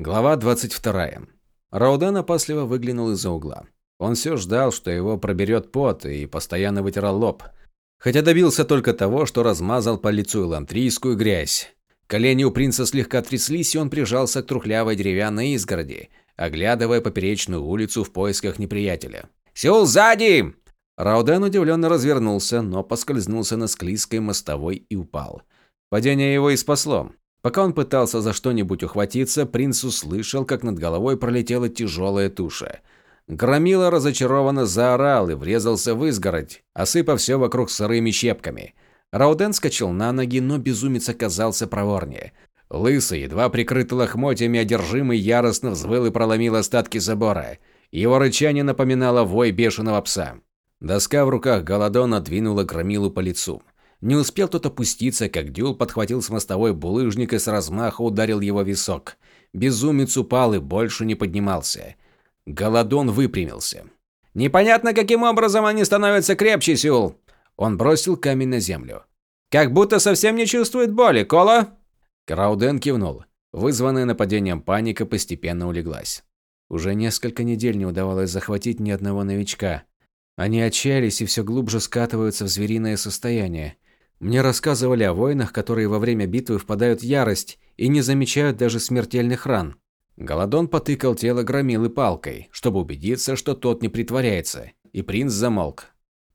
Глава 22. Рауден опасливо выглянул из-за угла. Он все ждал, что его проберет пот, и постоянно вытирал лоб. Хотя добился только того, что размазал по лицу элантрийскую грязь. Колени у принца слегка тряслись, и он прижался к трухлявой деревянной изгороди, оглядывая поперечную улицу в поисках неприятеля. «Сеул, сзади!» Рауден удивленно развернулся, но поскользнулся на склизкой мостовой и упал. Падение его и спасло. Пока он пытался за что-нибудь ухватиться, принц услышал, как над головой пролетела тяжелая туша. Громила разочарованно заорал и врезался в изгородь, осыпав все вокруг сырыми щепками. Рауден скачал на ноги, но безумец оказался проворнее. Лысый, едва прикрытый лохмотьями, одержимый яростно взвыл и проломил остатки забора. Его рычание напоминало вой бешеного пса. Доска в руках Голодона двинула Громилу по лицу. Не успел тот опуститься, как Дюл подхватил с мостовой булыжник и с размаха ударил его висок. Безумец упал и больше не поднимался. Голодон выпрямился. «Непонятно, каким образом они становятся крепче, Сюл!» Он бросил камень на землю. «Как будто совсем не чувствует боли, Кола!» Крауден кивнул. Вызванная нападением паника постепенно улеглась. Уже несколько недель не удавалось захватить ни одного новичка. Они отчаялись и все глубже скатываются в звериное состояние. Мне рассказывали о воинах, которые во время битвы впадают в ярость и не замечают даже смертельных ран. Голодон потыкал тело громилы палкой, чтобы убедиться, что тот не притворяется, и принц замолк.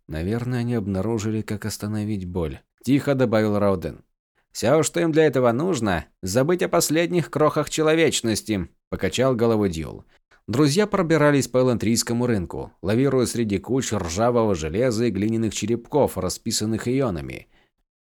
Наверное, они обнаружили, как остановить боль. Тихо добавил Рауден. «Все, что им для этого нужно, забыть о последних крохах человечности», – покачал головой Дьюл. Друзья пробирались по элантрийскому рынку, лавируя среди куч ржавого железа и глиняных черепков, расписанных ионами.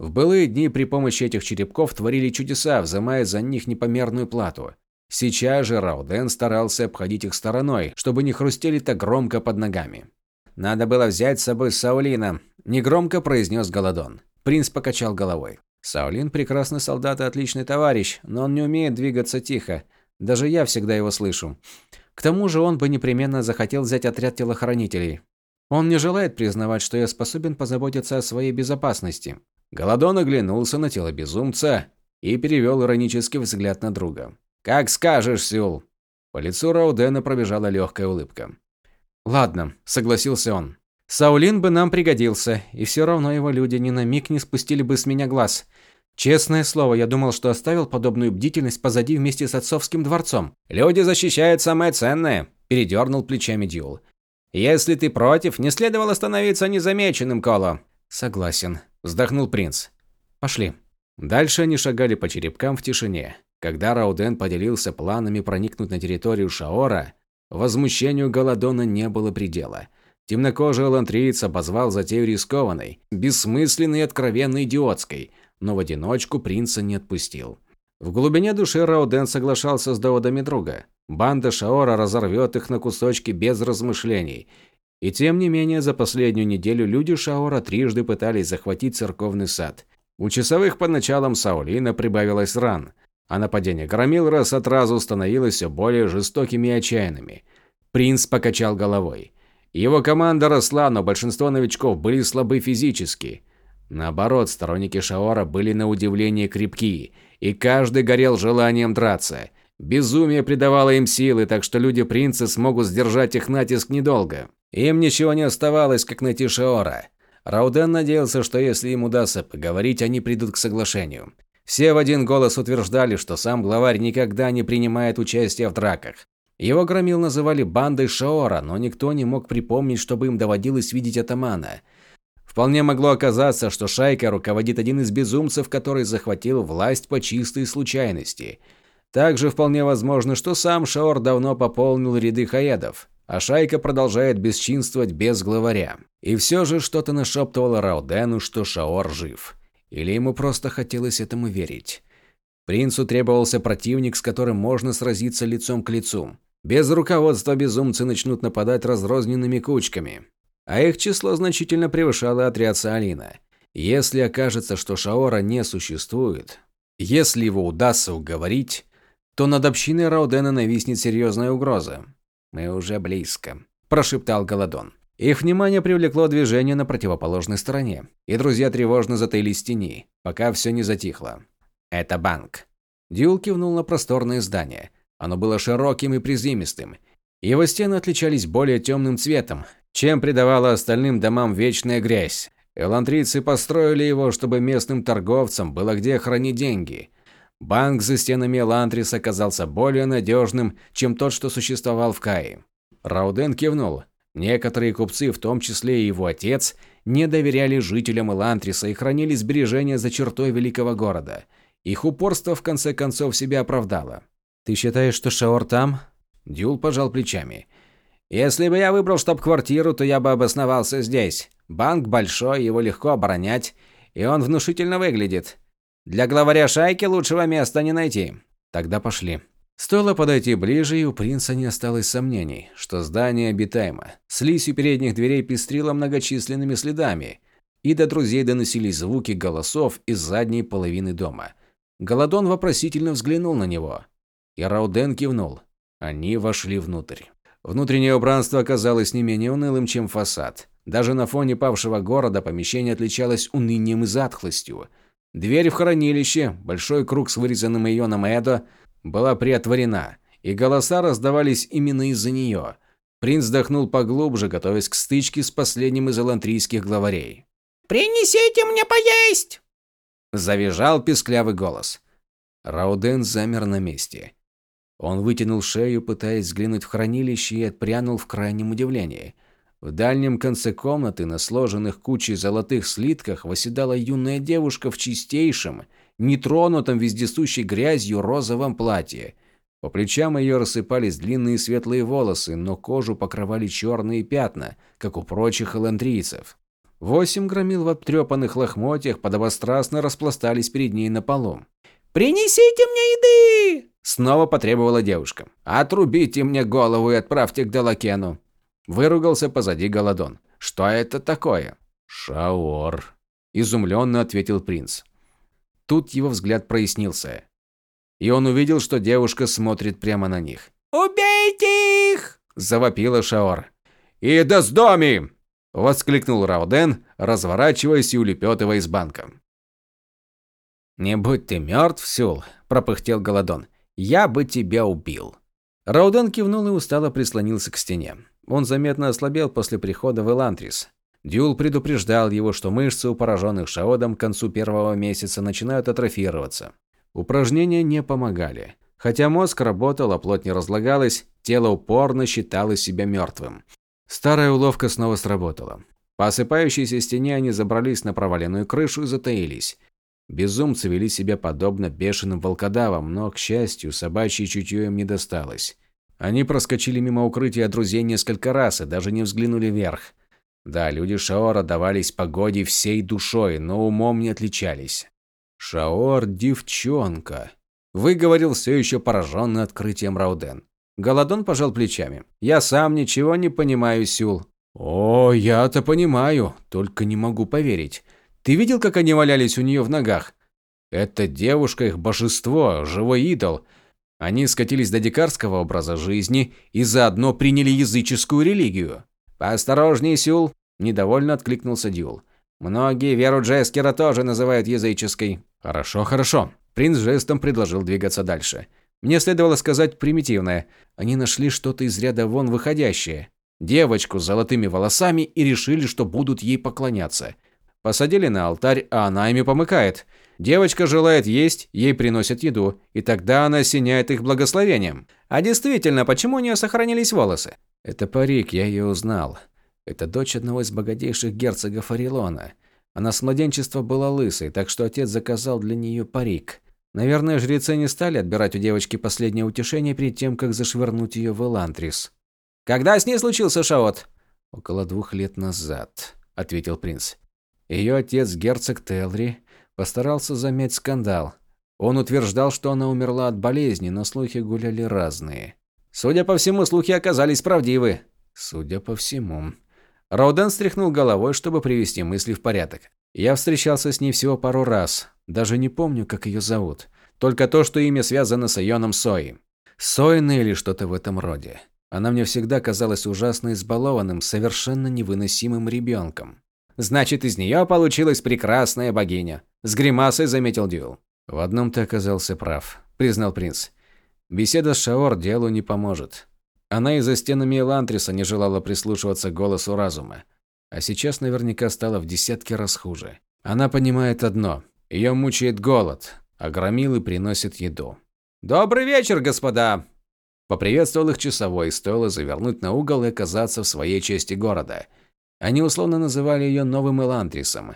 В былые дни при помощи этих черепков творили чудеса, взимая за них непомерную плату. Сейчас же Рауден старался обходить их стороной, чтобы не хрустели так громко под ногами. «Надо было взять с собой Саулина», – негромко произнес Голодон. Принц покачал головой. «Саулин – прекрасный солдат и отличный товарищ, но он не умеет двигаться тихо. Даже я всегда его слышу. К тому же он бы непременно захотел взять отряд телохранителей. Он не желает признавать, что я способен позаботиться о своей безопасности. Голодон оглянулся на тело безумца и перевел иронический взгляд на друга. «Как скажешь, Сюл!» По лицу Раудена пробежала легкая улыбка. «Ладно», – согласился он. «Саулин бы нам пригодился, и все равно его люди ни на миг не спустили бы с меня глаз. Честное слово, я думал, что оставил подобную бдительность позади вместе с отцовским дворцом». «Люди защищают самое ценное», – передернул плечами Дюл. «Если ты против, не следовало становиться незамеченным, Коло». «Согласен», Вздохнул принц. Пошли. Дальше они шагали по черепкам в тишине. Когда Рауден поделился планами проникнуть на территорию Шаора, возмущению Голодона не было предела. Темнокожий лантриец обозвал затею рискованной, бессмысленной и откровенно идиотской, но в одиночку принца не отпустил. В глубине души Рауден соглашался с доводами друга. Банда Шаора разорвет их на кусочки без размышлений, и тем не менее, за последнюю неделю люди Шаора трижды пытались захватить церковный сад. У часовых под началом Саулина прибавилось ран, а нападение громил раз от разу становилось все более жестокими и отчаянными. Принц покачал головой. Его команда росла, но большинство новичков были слабы физически. Наоборот, сторонники Шаора были на удивление крепкие, и каждый горел желанием драться. Безумие придавало им силы, так что люди принца смогут сдержать их натиск недолго. Им ничего не оставалось, как найти Шаора. Рауден надеялся, что если им удастся поговорить, они придут к соглашению. Все в один голос утверждали, что сам главарь никогда не принимает участия в драках. Его громил называли бандой Шаора, но никто не мог припомнить, чтобы им доводилось видеть атамана. Вполне могло оказаться, что шайка руководит один из безумцев, который захватил власть по чистой случайности. Также вполне возможно, что сам Шаор давно пополнил ряды хаедов а шайка продолжает бесчинствовать без главаря. И все же что-то нашептывало Раудену, что Шаор жив. Или ему просто хотелось этому верить. Принцу требовался противник, с которым можно сразиться лицом к лицу. Без руководства безумцы начнут нападать разрозненными кучками. А их число значительно превышало отряд Саалина. Если окажется, что Шаора не существует, если его удастся уговорить, то над общиной Раудена нависнет серьезная угроза. «Мы уже близко», – прошептал Голодон. Их внимание привлекло движение на противоположной стороне, и друзья тревожно затаились в тени, пока все не затихло. «Это банк». Дюл кивнул на просторное здание. Оно было широким и приземистым. Его стены отличались более темным цветом, чем придавала остальным домам вечная грязь. Элантрийцы построили его, чтобы местным торговцам было где хранить деньги. Банк за стенами Элантрис оказался более надежным, чем тот, что существовал в Кае. Рауден кивнул. Некоторые купцы, в том числе и его отец, не доверяли жителям Элантриса и хранили сбережения за чертой великого города. Их упорство в конце концов себя оправдало. «Ты считаешь, что Шаор там?» Дюл пожал плечами. «Если бы я выбрал штаб-квартиру, то я бы обосновался здесь. Банк большой, его легко оборонять, и он внушительно выглядит. Для главаря шайки лучшего места не найти. Тогда пошли». Стоило подойти ближе, и у принца не осталось сомнений, что здание обитаемо. Слизь у передних дверей пестрила многочисленными следами, и до друзей доносились звуки голосов из задней половины дома. Голодон вопросительно взглянул на него. И Рауден кивнул. Они вошли внутрь. Внутреннее убранство оказалось не менее унылым, чем фасад. Даже на фоне павшего города помещение отличалось унынием и затхлостью. Дверь в хранилище, большой круг с вырезанным ионом Эдо, была приотворена, и голоса раздавались именно из-за нее. Принц вздохнул поглубже, готовясь к стычке с последним из элантрийских главарей. «Принесите мне поесть!» Завизжал песклявый голос. Рауден замер на месте. Он вытянул шею, пытаясь взглянуть в хранилище, и отпрянул в крайнем удивлении. В дальнем конце комнаты на сложенных кучей золотых слитках восседала юная девушка в чистейшем, нетронутом вездесущей грязью розовом платье. По плечам ее рассыпались длинные светлые волосы, но кожу покрывали черные пятна, как у прочих эландрийцев. Восемь громил в обтрепанных лохмотьях подобострастно распластались перед ней на полу. «Принесите мне еды!» Снова потребовала девушка. «Отрубите мне голову и отправьте к Далакену!» Выругался позади Голодон. «Что это такое?» «Шаор», – изумленно ответил принц. Тут его взгляд прояснился. И он увидел, что девушка смотрит прямо на них. «Убейте их!» – завопила Шаор. «И да с доми!» – воскликнул Рауден, разворачиваясь и улепетывая из банка. «Не будь ты мертв, Сюл!» – пропыхтел Голодон. «Я бы тебя убил!» Рауден кивнул и устало прислонился к стене. Он заметно ослабел после прихода в Элантрис. Дюл предупреждал его, что мышцы у пораженных шаодом к концу первого месяца начинают атрофироваться. Упражнения не помогали. Хотя мозг работал, а плоть не разлагалась, тело упорно считало себя мертвым. Старая уловка снова сработала. По осыпающейся стене они забрались на проваленную крышу и затаились. Безумцы вели себя подобно бешеным волкодавам, но, к счастью, собачье чутье им не досталось. Они проскочили мимо укрытия друзей несколько раз и даже не взглянули вверх. Да, люди Шаора давались погоде всей душой, но умом не отличались. «Шаор – девчонка», – выговорил все еще пораженный открытием Рауден. Голодон пожал плечами. «Я сам ничего не понимаю, Сюл». «О, я-то понимаю, только не могу поверить. Ты видел, как они валялись у нее в ногах? Эта девушка их божество, живой идол. Они скатились до дикарского образа жизни и заодно приняли языческую религию. «Поосторожней, Сюл!» – недовольно откликнулся Дюл. «Многие веру Джескера тоже называют языческой». «Хорошо, хорошо». Принц жестом предложил двигаться дальше. Мне следовало сказать примитивное. Они нашли что-то из ряда вон выходящее. Девочку с золотыми волосами и решили, что будут ей поклоняться. Посадили на алтарь, а она ими помыкает. Девочка желает есть, ей приносят еду, и тогда она осеняет их благословением. А действительно, почему у нее сохранились волосы? Это парик, я ее узнал. Это дочь одного из богатейших герцогов Орелона. Она с младенчества была лысой, так что отец заказал для нее парик. Наверное, жрецы не стали отбирать у девочки последнее утешение перед тем, как зашвырнуть ее в Элантрис. «Когда с ней случился Шаот?» «Около двух лет назад», – ответил принц. Ее отец, герцог Телри, постарался замять скандал. Он утверждал, что она умерла от болезни, но слухи гуляли разные. Судя по всему, слухи оказались правдивы. Судя по всему. Роуден стряхнул головой, чтобы привести мысли в порядок. Я встречался с ней всего пару раз. Даже не помню, как ее зовут. Только то, что имя связано с Айоном Сои. Соин или что-то в этом роде. Она мне всегда казалась ужасно избалованным, совершенно невыносимым ребенком. Значит, из нее получилась прекрасная богиня. С гримасой заметил Дюл. В одном ты оказался прав, признал принц. Беседа с Шаор делу не поможет. Она и за стенами Элантриса не желала прислушиваться к голосу разума. А сейчас наверняка стало в десятки раз хуже. Она понимает одно. Ее мучает голод, а громилы приносят еду. «Добрый вечер, господа!» Поприветствовал их часовой, стоило завернуть на угол и оказаться в своей части города. Они условно называли ее Новым Элантрисом.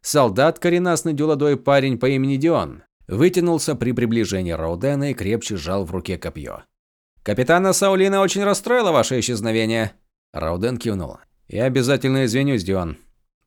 Солдат, коренастный дюладой парень по имени Дион, вытянулся при приближении Роудена и крепче сжал в руке копье. «Капитана Саулина очень расстроило ваше исчезновение». Рауден кивнул. «Я обязательно извинюсь, Дион».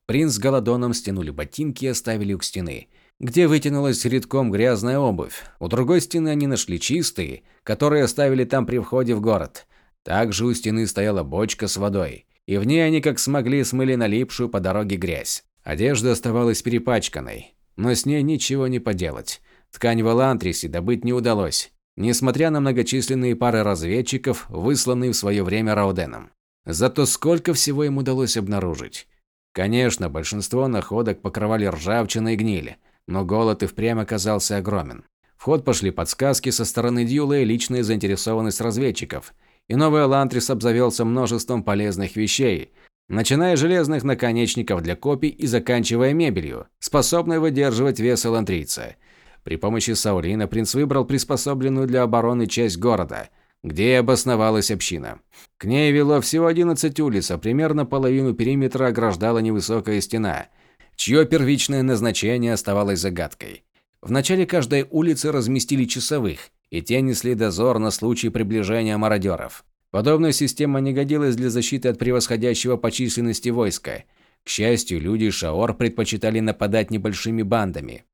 Принц с Голодоном стянули ботинки и оставили у стены, где вытянулась редком грязная обувь. У другой стены они нашли чистые, которые оставили там при входе в город. Также у стены стояла бочка с водой, и в ней они как смогли смыли налипшую по дороге грязь. Одежда оставалась перепачканной, но с ней ничего не поделать. Ткань в Элантрисе добыть не удалось несмотря на многочисленные пары разведчиков, высланные в свое время Рауденом. Зато сколько всего им удалось обнаружить. Конечно, большинство находок покрывали ржавчина и гнили, но голод и впрямь оказался огромен. В ход пошли подсказки со стороны Дьюла и личная заинтересованность разведчиков. И новый Элантрис обзавелся множеством полезных вещей, начиная железных наконечников для копий и заканчивая мебелью, способной выдерживать вес элантрийца – при помощи Саурина принц выбрал приспособленную для обороны часть города, где и обосновалась община. К ней вело всего 11 улиц, а примерно половину периметра ограждала невысокая стена, чье первичное назначение оставалось загадкой. В начале каждой улицы разместили часовых, и те несли дозор на случай приближения мародеров. Подобная система не годилась для защиты от превосходящего по численности войска. К счастью, люди Шаор предпочитали нападать небольшими бандами.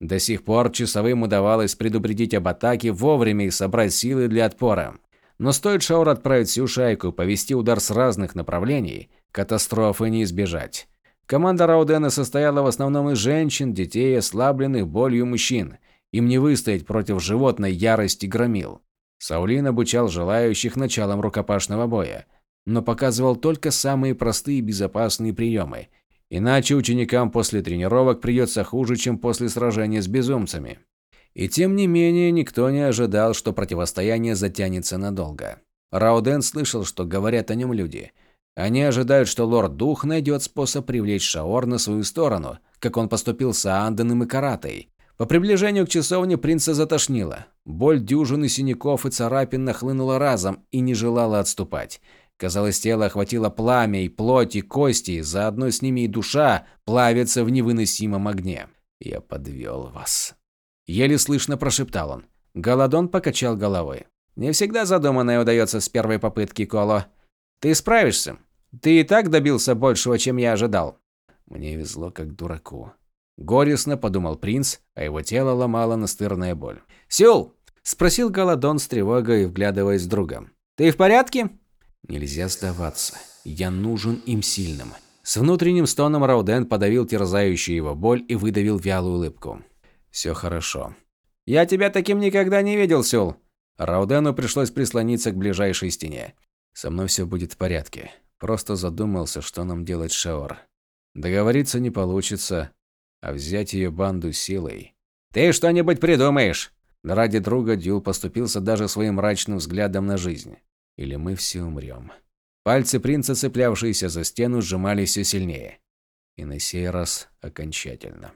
До сих пор часовым удавалось предупредить об атаке вовремя и собрать силы для отпора. Но стоит Шаур отправить всю шайку повести удар с разных направлений, катастрофы не избежать. Команда Раудена состояла в основном из женщин, детей, ослабленных болью мужчин. Им не выстоять против животной ярости громил. Саулин обучал желающих началам рукопашного боя, но показывал только самые простые и безопасные приемы Иначе ученикам после тренировок придется хуже, чем после сражения с безумцами. И тем не менее, никто не ожидал, что противостояние затянется надолго. Рауден слышал, что говорят о нем люди. Они ожидают, что лорд-дух найдет способ привлечь Шаор на свою сторону, как он поступил с Аанденом и Каратой. По приближению к часовне принца затошнило. Боль дюжины синяков и царапин нахлынула разом и не желала отступать. Казалось, тело охватило пламя, и плоть, и кости, заодно с ними и душа, плавятся в невыносимом огне. «Я подвел вас». Еле слышно прошептал он. Голодон покачал головой. «Не всегда задуманное удается с первой попытки, Коло. Ты справишься. Ты и так добился большего, чем я ожидал». Мне везло как дураку. Горестно подумал принц, а его тело ломала настырная боль. «Сюл!» – спросил Голодон с тревогой, вглядываясь в друга. «Ты в порядке?» Нельзя сдаваться. Я нужен им сильным. С внутренним стоном Рауден подавил терзающую его боль и выдавил вялую улыбку. Все хорошо. Я тебя таким никогда не видел, Сюл. Раудену пришлось прислониться к ближайшей стене. Со мной все будет в порядке. Просто задумался, что нам делать с Шаор. Договориться не получится, а взять ее банду силой. Ты что-нибудь придумаешь? Ради друга Дюл поступился даже своим мрачным взглядом на жизнь или мы все умрем. Пальцы принца, цеплявшиеся за стену, сжимались все сильнее. И на сей раз окончательно.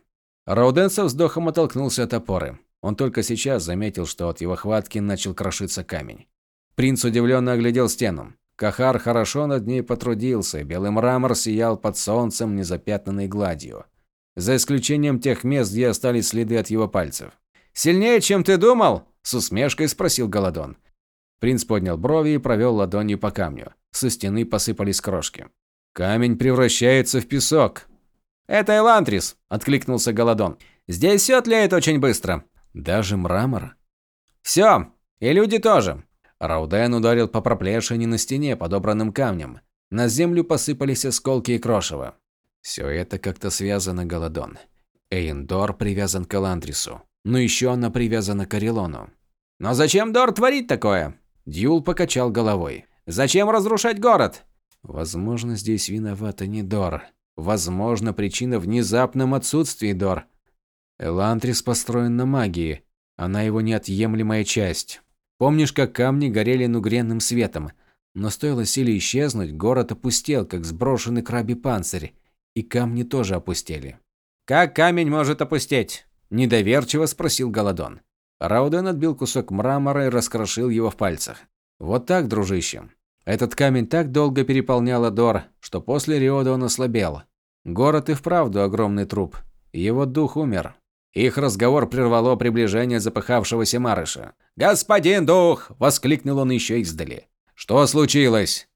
Рауден со вздохом оттолкнулся от опоры. Он только сейчас заметил, что от его хватки начал крошиться камень. Принц удивленно оглядел стену. Кахар хорошо над ней потрудился, белый мрамор сиял под солнцем незапятнанной гладью. За исключением тех мест, где остались следы от его пальцев. «Сильнее, чем ты думал?» – с усмешкой спросил Голодон. Принц поднял брови и провел ладонью по камню. Со стены посыпались крошки. Камень превращается в песок. «Это Элантрис», – откликнулся Голодон. «Здесь все тлеет очень быстро». «Даже мрамор?» «Все. И люди тоже». Рауден ударил по проплешине на стене, подобранным камнем. На землю посыпались осколки и крошево. Все это как-то связано, Голодон. Эйндор привязан к Элантрису. Но еще она привязана к Орелону. «Но зачем Дор творить такое?» Дьюл покачал головой. «Зачем разрушать город?» «Возможно, здесь виновата не Дор. Возможно, причина в внезапном отсутствии Дор. Элантрис построен на магии. Она его неотъемлемая часть. Помнишь, как камни горели нугренным светом? Но стоило силе исчезнуть, город опустел, как сброшенный крабий панцирь, и камни тоже опустели. «Как камень может опустеть?» – недоверчиво спросил Голодон. Рауден отбил кусок мрамора и раскрошил его в пальцах. «Вот так, дружище. Этот камень так долго переполнял Адор, что после Риода он ослабел. Город и вправду огромный труп. Его дух умер. Их разговор прервало приближение запыхавшегося Марыша. «Господин дух!» – воскликнул он еще издали. «Что случилось?»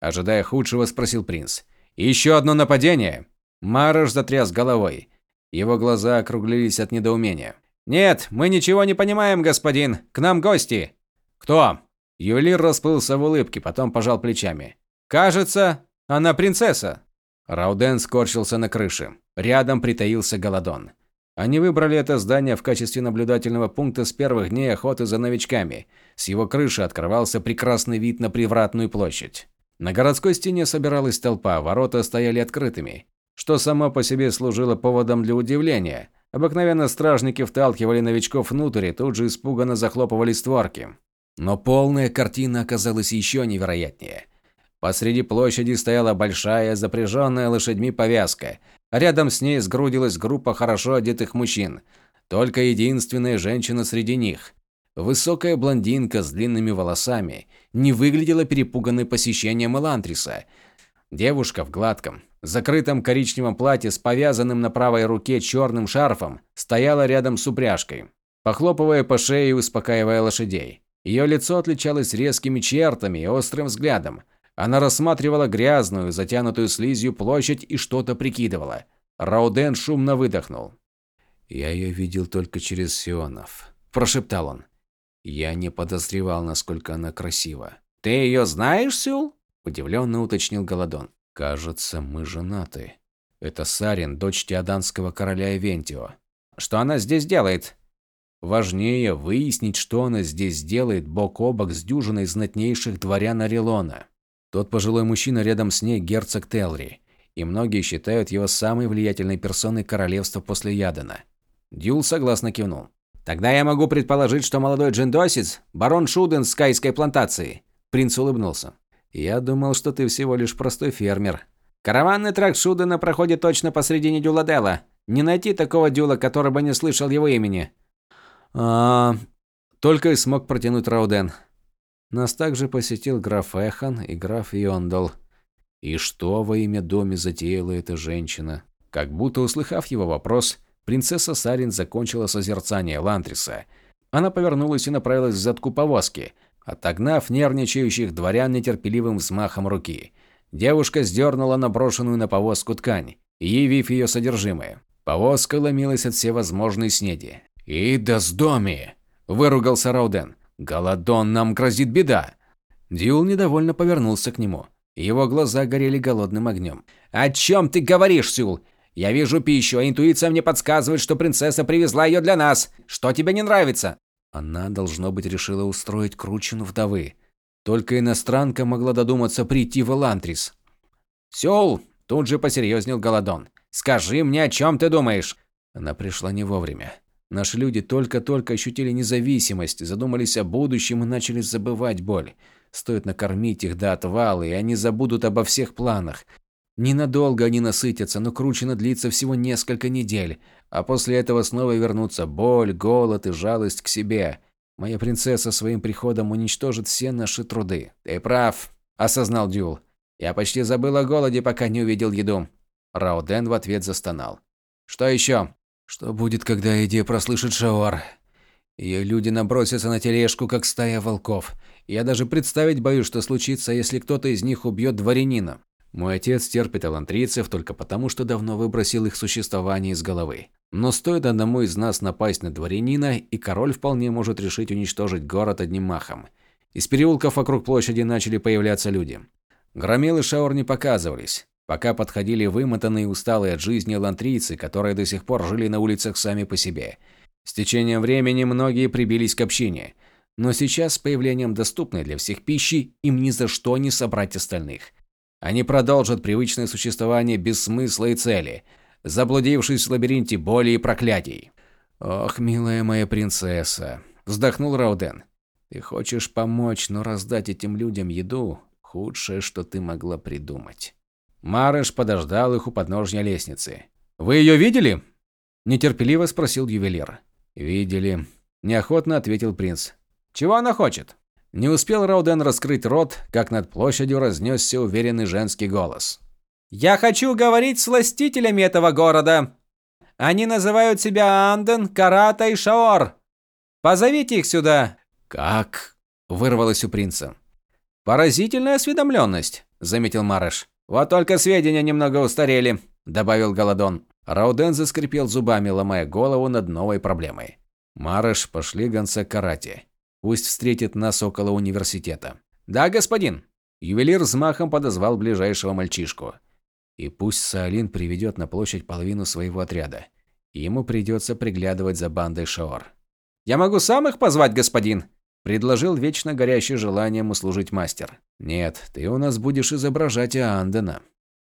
Ожидая худшего, спросил принц. «Еще одно нападение?» Марыш затряс головой. Его глаза округлились от недоумения. «Нет, мы ничего не понимаем, господин. К нам гости». «Кто?» Ювелир расплылся в улыбке, потом пожал плечами. «Кажется, она принцесса». Рауден скорчился на крыше. Рядом притаился Голодон. Они выбрали это здание в качестве наблюдательного пункта с первых дней охоты за новичками. С его крыши открывался прекрасный вид на привратную площадь. На городской стене собиралась толпа, ворота стояли открытыми, что само по себе служило поводом для удивления. Обыкновенно стражники вталкивали новичков внутрь и тут же испуганно захлопывали створки. Но полная картина оказалась еще невероятнее. Посреди площади стояла большая, запряженная лошадьми повязка, рядом с ней сгрудилась группа хорошо одетых мужчин. Только единственная женщина среди них. Высокая блондинка с длинными волосами не выглядела перепуганной посещением Элантриса. Девушка в гладком, закрытом коричневом платье с повязанным на правой руке черным шарфом стояла рядом с упряжкой, похлопывая по шее и успокаивая лошадей. Ее лицо отличалось резкими чертами и острым взглядом. Она рассматривала грязную, затянутую слизью площадь и что-то прикидывала. Рауден шумно выдохнул. «Я ее видел только через Сионов», – прошептал он. «Я не подозревал, насколько она красива». «Ты ее знаешь, Сюл?» – удивленно уточнил Голодон. «Кажется, мы женаты. Это Сарин, дочь теоданского короля Эвентио. Что она здесь делает?» Важнее выяснить, что она здесь делает бок о бок с дюжиной знатнейших дворян Орелона. Тот пожилой мужчина рядом с ней герцог Телри, и многие считают его самой влиятельной персоной королевства после Ядена. Дюл согласно кивнул. «Тогда я могу предположить, что молодой джиндосец – барон Шуден с Кайской плантации». Принц улыбнулся. «Я думал, что ты всего лишь простой фермер». «Караванный тракт Шудена проходит точно посредине Дюладела. Не найти такого дюла, который бы не слышал его имени. А, только и смог протянуть Рауден. Нас также посетил граф Эхан и граф Йондал. И что во имя доме затеяла эта женщина? Как будто услыхав его вопрос, принцесса Сарин закончила созерцание Лантриса. Она повернулась и направилась к задку повозки, отогнав нервничающих дворян нетерпеливым взмахом руки. Девушка сдернула наброшенную на повозку ткань, явив ее содержимое. Повозка ломилась от всевозможной снеди. «И да с доми!» – выругался Рауден. «Голодон, нам грозит беда!» Дюл недовольно повернулся к нему. Его глаза горели голодным огнем. «О чем ты говоришь, Сюл? Я вижу пищу, а интуиция мне подсказывает, что принцесса привезла ее для нас. Что тебе не нравится?» Она, должно быть, решила устроить кручину вдовы. Только иностранка могла додуматься прийти в Элантрис. «Сюл!» – тут же посерьезнел Голодон. «Скажи мне, о чем ты думаешь?» Она пришла не вовремя. Наши люди только-только ощутили независимость, задумались о будущем и начали забывать боль. Стоит накормить их до отвала, и они забудут обо всех планах. Ненадолго они насытятся, но кручено длится всего несколько недель, а после этого снова вернутся боль, голод и жалость к себе. Моя принцесса своим приходом уничтожит все наши труды. Ты прав, осознал Дюл. Я почти забыл о голоде, пока не увидел еду. Рауден в ответ застонал. Что еще? Что будет, когда Эдия прослышит Шаор? Ее люди набросятся на тележку, как стая волков. Я даже представить боюсь, что случится, если кто-то из них убьет дворянина. Мой отец терпит алантрийцев только потому, что давно выбросил их существование из головы. Но стоит одному из нас напасть на дворянина, и король вполне может решить уничтожить город одним махом. Из переулков вокруг площади начали появляться люди. Громил и Шаор не показывались пока подходили вымотанные и усталые от жизни лантрийцы, которые до сих пор жили на улицах сами по себе. С течением времени многие прибились к общине, но сейчас с появлением доступной для всех пищи им ни за что не собрать остальных. Они продолжат привычное существование без смысла и цели, заблудившись в лабиринте боли и проклятий. «Ох, милая моя принцесса», – вздохнул Рауден. Ты хочешь помочь, но раздать этим людям еду – худшее, что ты могла придумать. Марыш подождал их у подножья лестницы. «Вы ее видели?» – нетерпеливо спросил ювелир. «Видели», – неохотно ответил принц. «Чего она хочет?» Не успел Рауден раскрыть рот, как над площадью разнесся уверенный женский голос. «Я хочу говорить с властителями этого города. Они называют себя Анден, Карата и Шаор. Позовите их сюда!» «Как?» – вырвалось у принца. «Поразительная осведомленность», – заметил Марыш. «Вот только сведения немного устарели», – добавил Голодон. Рауден заскрипел зубами, ломая голову над новой проблемой. «Марыш, пошли гонца к карате. Пусть встретит нас около университета». «Да, господин». Ювелир взмахом подозвал ближайшего мальчишку. И пусть Саалин приведет на площадь половину своего отряда. Ему придется приглядывать за бандой Шаор. «Я могу сам их позвать, господин?» – предложил вечно горящий желанием услужить мастер. «Нет, ты у нас будешь изображать Аандена»,